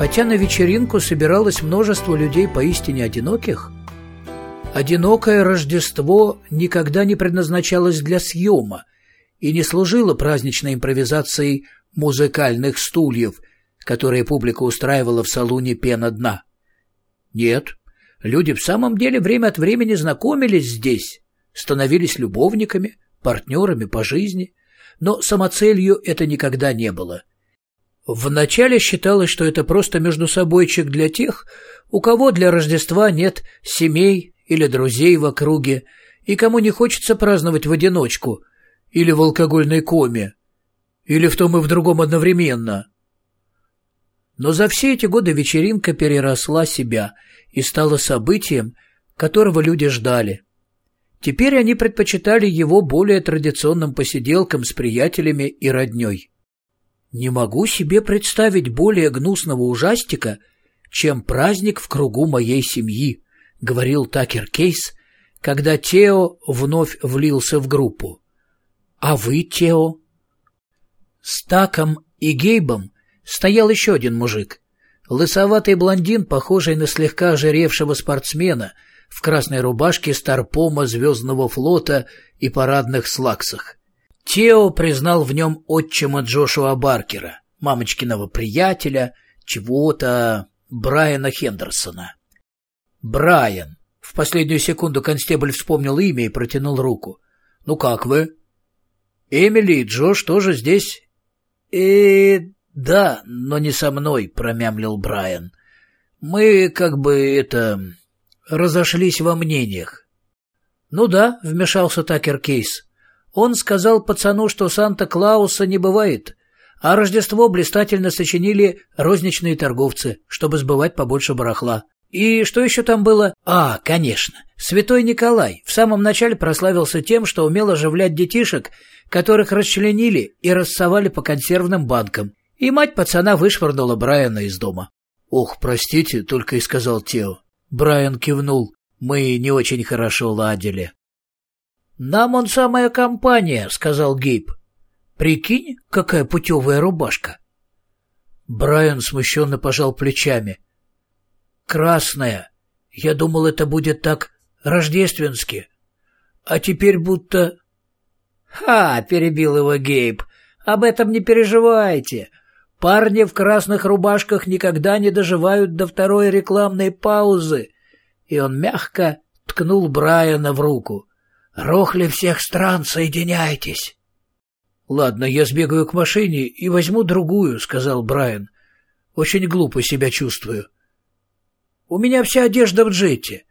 хотя на вечеринку собиралось множество людей поистине одиноких. Одинокое Рождество никогда не предназначалось для съема и не служило праздничной импровизацией музыкальных стульев, которые публика устраивала в салоне пена дна. Нет, люди в самом деле время от времени знакомились здесь, становились любовниками, партнерами по жизни, но самоцелью это никогда не было. Вначале считалось, что это просто междусобойчик для тех, у кого для Рождества нет семей или друзей в округе, и кому не хочется праздновать в одиночку или в алкогольной коме, или в том и в другом одновременно. Но за все эти годы вечеринка переросла себя и стала событием, которого люди ждали. Теперь они предпочитали его более традиционным посиделкам с приятелями и родней. Не могу себе представить более гнусного ужастика, чем праздник в кругу моей семьи, говорил Такер Кейс, когда Тео вновь влился в группу. А вы, Тео? С Таком и Гейбом стоял еще один мужик. Лысоватый блондин, похожий на слегка ожиревшего спортсмена, в красной рубашке старпома Звездного флота и парадных слаксах. Тео признал в нем отчима Джошуа Баркера, мамочкиного приятеля, чего-то Брайана Хендерсона. «Брайан!» В последнюю секунду констебль вспомнил имя и протянул руку. «Ну как вы?» «Эмили и Джош тоже здесь?» «Э, да, но не со мной», — промямлил Брайан. «Мы, как бы, это... разошлись во мнениях». «Ну да», — вмешался Такер Кейс. «Он сказал пацану, что Санта-Клауса не бывает, а Рождество блистательно сочинили розничные торговцы, чтобы сбывать побольше барахла. И что еще там было? А, конечно, святой Николай в самом начале прославился тем, что умел оживлять детишек, которых расчленили и рассовали по консервным банкам. И мать пацана вышвырнула Брайана из дома. «Ох, простите», — только и сказал Тео. Брайан кивнул. «Мы не очень хорошо ладили». «Нам он самая компания», — сказал Гейб. «Прикинь, какая путевая рубашка». Брайан смущенно пожал плечами красная. Я думал, это будет так рождественски. А теперь будто... «Ха!» — перебил его Гейб. «Об этом не переживайте. Парни в красных рубашках никогда не доживают до второй рекламной паузы». И он мягко ткнул Брайана в руку. «Рохли всех стран, соединяйтесь!» «Ладно, я сбегаю к машине и возьму другую», — сказал Брайан. «Очень глупо себя чувствую». У меня вся одежда в джете.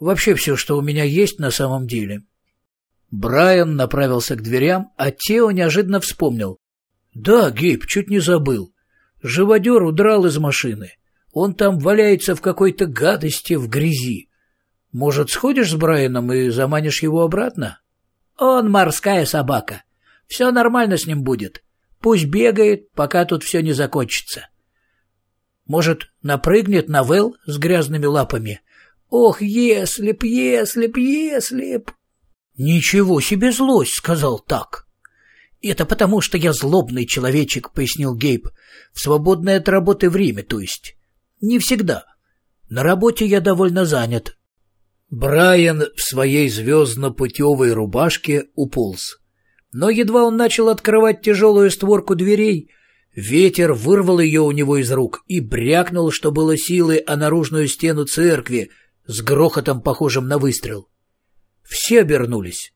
Вообще все, что у меня есть на самом деле. Брайан направился к дверям, а Тео неожиданно вспомнил. Да, Гейб, чуть не забыл. Живодер удрал из машины. Он там валяется в какой-то гадости в грязи. Может, сходишь с Брайаном и заманишь его обратно? Он морская собака. Все нормально с ним будет. Пусть бегает, пока тут все не закончится. Может, напрыгнет на Вэл с грязными лапами? Ох, если б, если б, если б... «Ничего себе злость!» — сказал так. «Это потому, что я злобный человечек», — пояснил Гейб. «В свободное от работы время, то есть. Не всегда. На работе я довольно занят». Брайан в своей звездно-путевой рубашке уполз. Но едва он начал открывать тяжелую створку дверей, Ветер вырвал ее у него из рук и брякнул, что было силы, о наружную стену церкви с грохотом, похожим на выстрел. Все обернулись.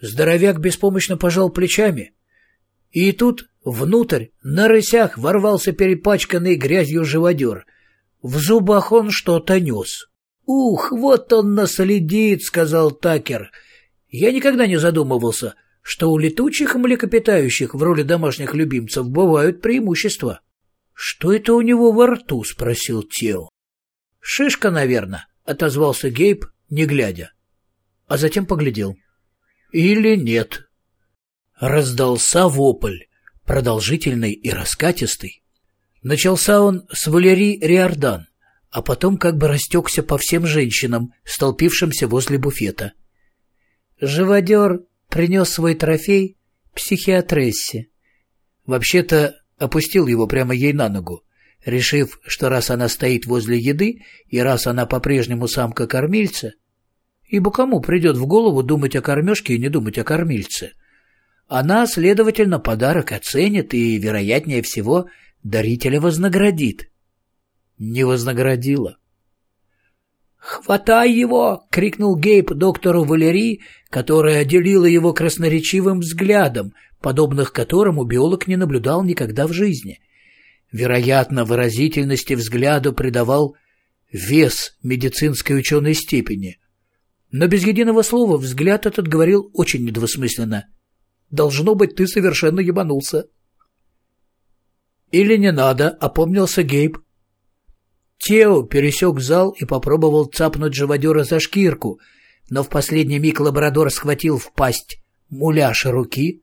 Здоровяк беспомощно пожал плечами. И тут внутрь на рысях ворвался перепачканный грязью живодер. В зубах он что-то нес. «Ух, вот он наследит», — сказал Такер. Я никогда не задумывался — что у летучих млекопитающих в роли домашних любимцев бывают преимущества. «Что это у него во рту?» — спросил Тео. «Шишка, наверное», — отозвался Гейб, не глядя. А затем поглядел. «Или нет». Раздался вопль, продолжительный и раскатистый. Начался он с Валерий Риордан, а потом как бы растекся по всем женщинам, столпившимся возле буфета. Живодер принес свой трофей психиатрессе. Вообще-то опустил его прямо ей на ногу. решив, что раз она стоит возле еды и раз она по-прежнему самка-кормильца, ибо кому придет в голову думать о кормежке и не думать о кормильце, она, следовательно, подарок оценит и, вероятнее всего, дарителя вознаградит. Не вознаградила. «Хватай его!» — крикнул Гейб доктору Валерии, которая отделила его красноречивым взглядом, подобных которому биолог не наблюдал никогда в жизни. Вероятно, выразительности взгляда придавал вес медицинской ученой степени. Но без единого слова взгляд этот говорил очень недвусмысленно. «Должно быть, ты совершенно ебанулся». «Или не надо», — опомнился Гейб. Тео пересек зал и попробовал цапнуть живодера за шкирку, но в последний миг лабрадор схватил в пасть муляж руки,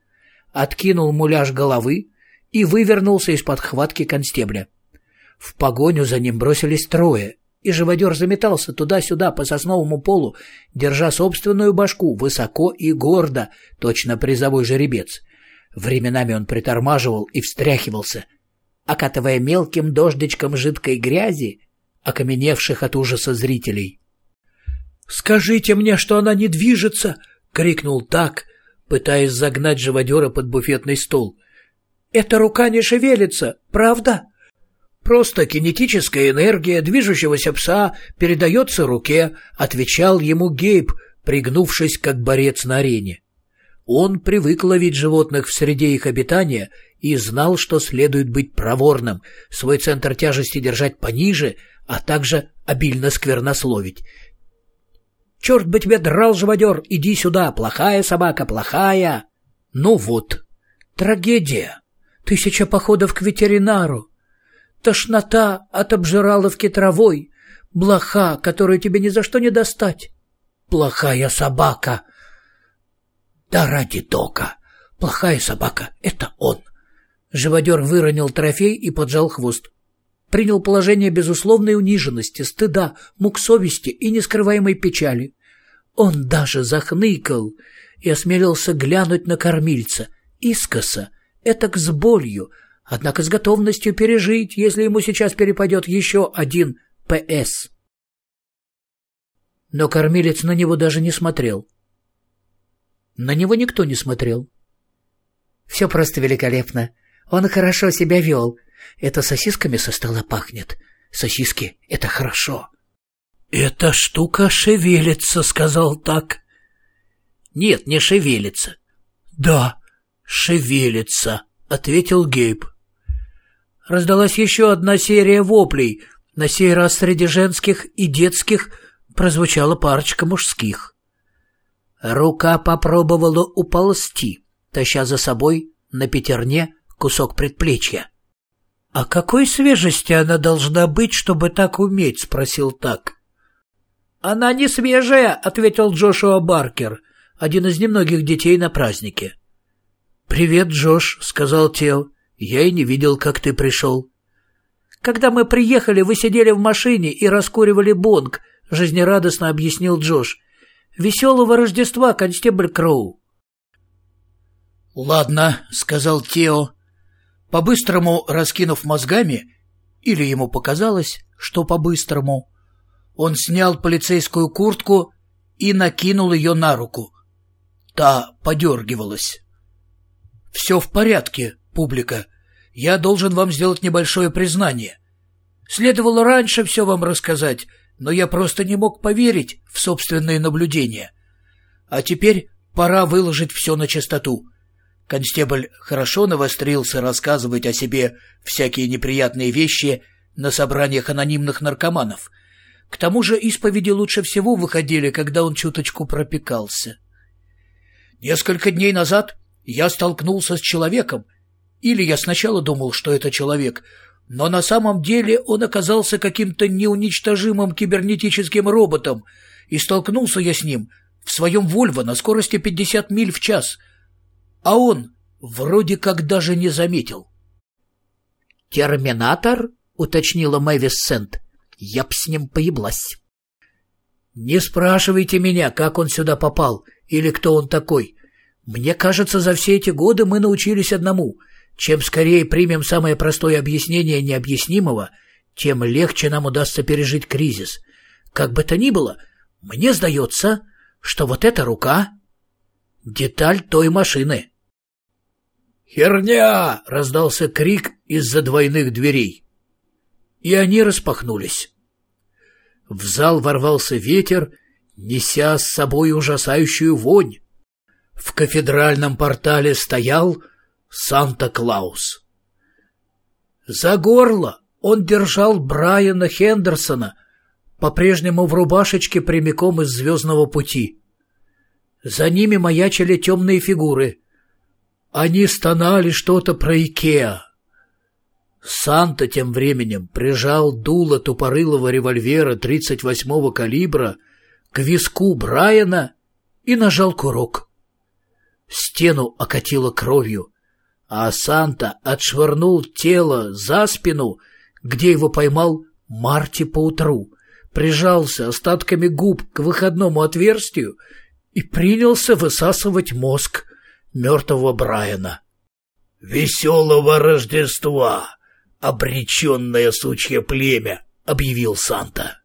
откинул муляж головы и вывернулся из-под хватки констебля. В погоню за ним бросились трое, и живодер заметался туда-сюда по сосновому полу, держа собственную башку высоко и гордо, точно призовой жеребец. Временами он притормаживал и встряхивался, окатывая мелким дождичком жидкой грязи окаменевших от ужаса зрителей. «Скажите мне, что она не движется!» — крикнул так, пытаясь загнать живодера под буфетный стол. «Эта рука не шевелится, правда?» «Просто кинетическая энергия движущегося пса передается руке», — отвечал ему Гейб, пригнувшись как борец на арене. Он привык ловить животных в среде их обитания и знал, что следует быть проворным, свой центр тяжести держать пониже, а также обильно сквернословить. «Черт бы тебя драл, живодер! Иди сюда! Плохая собака, плохая!» «Ну вот, трагедия! Тысяча походов к ветеринару! Тошнота от обжираловки травой! Блоха, которую тебе ни за что не достать! Плохая собака!» «Да ради Дока! Плохая собака — это он!» Живодер выронил трофей и поджал хвост принял положение безусловной униженности, стыда, мук совести и нескрываемой печали. Он даже захныкал и осмелился глянуть на кормильца, искоса, этак с болью, однако с готовностью пережить, если ему сейчас перепадет еще один ПС. Но кормилец на него даже не смотрел. На него никто не смотрел. «Все просто великолепно. Он хорошо себя вел», это сосисками со стола пахнет. Сосиски — это хорошо. «Эта штука шевелится», — сказал так. «Нет, не шевелится». «Да, шевелится», — ответил Гейб. Раздалась еще одна серия воплей. На сей раз среди женских и детских прозвучала парочка мужских. Рука попробовала уползти, таща за собой на пятерне кусок предплечья. «А какой свежести она должна быть, чтобы так уметь?» — спросил так. «Она не свежая», — ответил Джошуа Баркер, один из немногих детей на празднике. «Привет, Джош», — сказал Тео. «Я и не видел, как ты пришел». «Когда мы приехали, вы сидели в машине и раскуривали бонг», — жизнерадостно объяснил Джош. «Веселого Рождества, констебль Кроу». «Ладно», — сказал Тео. По-быстрому раскинув мозгами, или ему показалось, что по-быстрому, он снял полицейскую куртку и накинул ее на руку. Та подергивалась. «Все в порядке, публика. Я должен вам сделать небольшое признание. Следовало раньше все вам рассказать, но я просто не мог поверить в собственные наблюдения. А теперь пора выложить все на чистоту. Констебль хорошо навострился рассказывать о себе всякие неприятные вещи на собраниях анонимных наркоманов. К тому же исповеди лучше всего выходили, когда он чуточку пропекался. Несколько дней назад я столкнулся с человеком, или я сначала думал, что это человек, но на самом деле он оказался каким-то неуничтожимым кибернетическим роботом, и столкнулся я с ним в своем «Вольво» на скорости 50 миль в час — а он вроде как даже не заметил. «Терминатор?» — уточнила Мэвис Сент. «Я б с ним поеблась». «Не спрашивайте меня, как он сюда попал или кто он такой. Мне кажется, за все эти годы мы научились одному. Чем скорее примем самое простое объяснение необъяснимого, тем легче нам удастся пережить кризис. Как бы то ни было, мне сдается, что вот эта рука — деталь той машины. «Херня!» — раздался крик из-за двойных дверей. И они распахнулись. В зал ворвался ветер, неся с собой ужасающую вонь. В кафедральном портале стоял Санта-Клаус. За горло он держал Брайана Хендерсона, по-прежнему в рубашечке прямиком из «Звездного пути». За ними маячили темные фигуры. Они стонали что-то про Икеа. Санта тем временем прижал дуло тупорылого револьвера 38-го калибра к виску Брайана и нажал курок. Стену окатило кровью, а Санта отшвырнул тело за спину, где его поймал Марти поутру, прижался остатками губ к выходному отверстию и принялся высасывать мозг мертвого Брайана. «Веселого Рождества, обреченное сучье племя!» — объявил Санта.